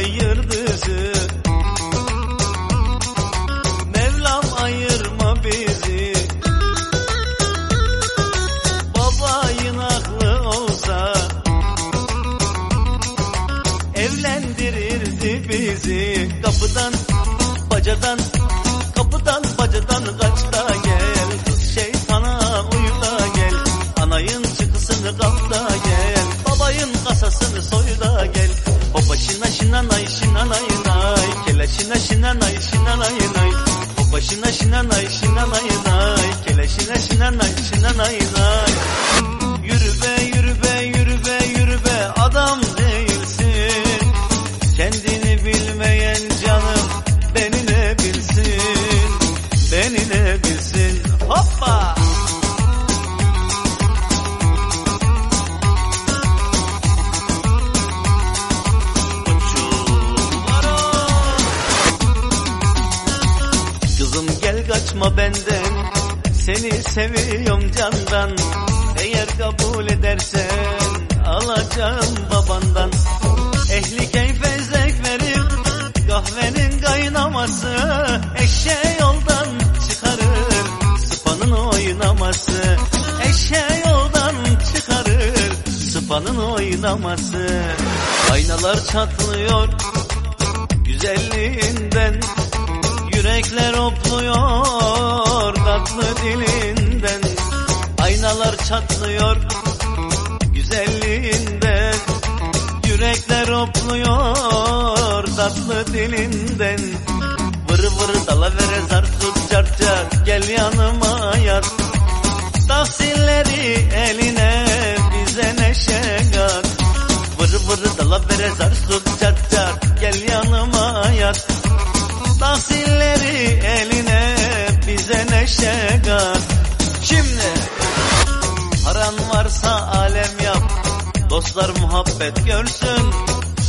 ayırdı. Şina nay Kele şina şina nay şina nay yürü be kaçma benden Seni seviyorum candan. Eğer kabul edersen Alacağım babandan. Ehli keyfe zevk verir Kahvenin kaynaması. Eşeğe yoldan çıkarır Sıpanın oynaması. Eşeğe yoldan çıkarır Sıpanın oynaması. Aynalar çatlıyor Güzelliğinden Yürekler hopluyor tatlı dilinden. Aynalar çatlıyor güzelliğinden. Yürekler hopluyor tatlı dilinden. Vır vır dalavere zar tut car car gel yanıma yat. Tahsilleri eline bize neşe kat. Vır vır dalavere zar tut car car gel yanıma yat. Tahsilleri eline bize neşe kat Şimdi paran varsa alem yap. Dostlar muhabbet görsün.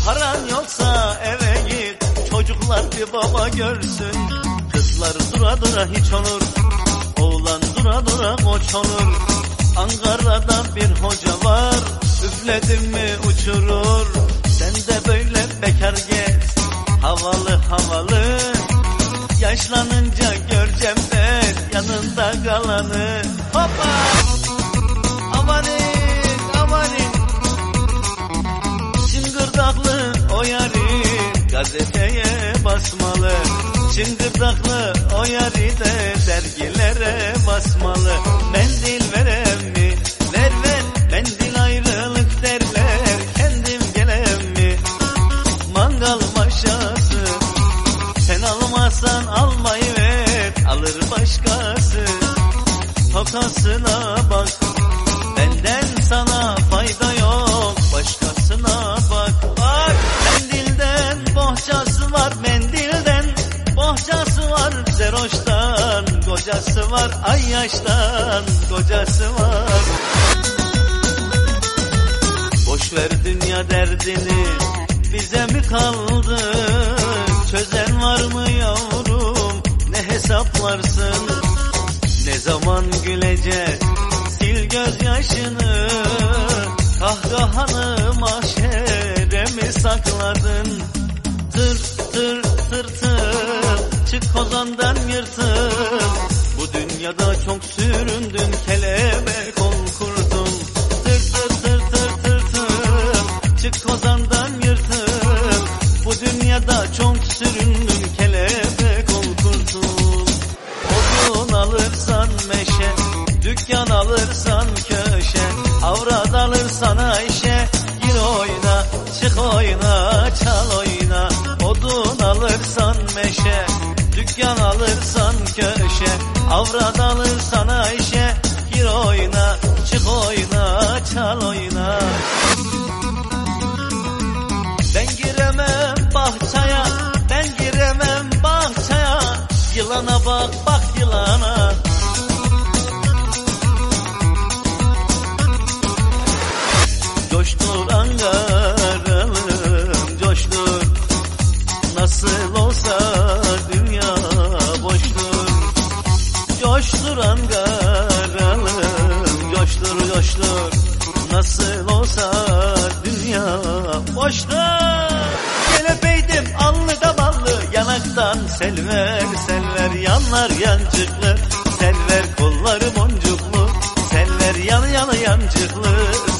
Paran yoksa eve git. Çocuklar bir baba görsün. Kızlar dura dura hiç olur. Oğlan dura dura koç olur. Ankara'da bir hoca var. Üfledim mi uçurur. Sen de böyle bekar gez. Havalı havalı. Yaşlanınca göreceğim kalanı Hoppa! Amanin amanin. Çıngırdaklı o yari gazeteye basmalı. Çıngırdaklı o yari de dergilere basmalı. Mendil verem mi? Ver ver. Mendil ayrılık derler. Kendim gelem mi? Mangal maşası. Sen almazsan almayı Tokasına bak. Benden sana fayda yok Başkasına bak. Bak mendilden bohçası var Mendilden bohçası var. Zeroş'tan kocası var Ay yaştan kocası var. Boş ver dünya derdini Bize mi kaldı? Çözen var mı yavrum? Ne hesaplarsın Ne zaman güleceğiz? Sil gözyaşını. Kahkahanı mahşere mi sakladın? Tır tır tır tır. Çık kozandan yırtıl Bu dünyada çok süründün Alırsan Ayşe Gir oyna çık oyna çal oyna. Odun alırsan meşe Dükkan alırsan köşe. Avrat alırsan Ayşe Gir oyna çık oyna çal oyna. Ben giremem bahçaya Ben giremem bahçaya. Yılana bak bak yılana Coştur Ankara'lım coştur. Nasıl olsa dünya boştur. Coştur Ankara'lım coştur coştur. Nasıl olsa dünya boştur. Gelepeydim allı ballı yanaktan selver selver yanlar yancıklı. Selver kolları boncuklu selver yanı yanı yancıklı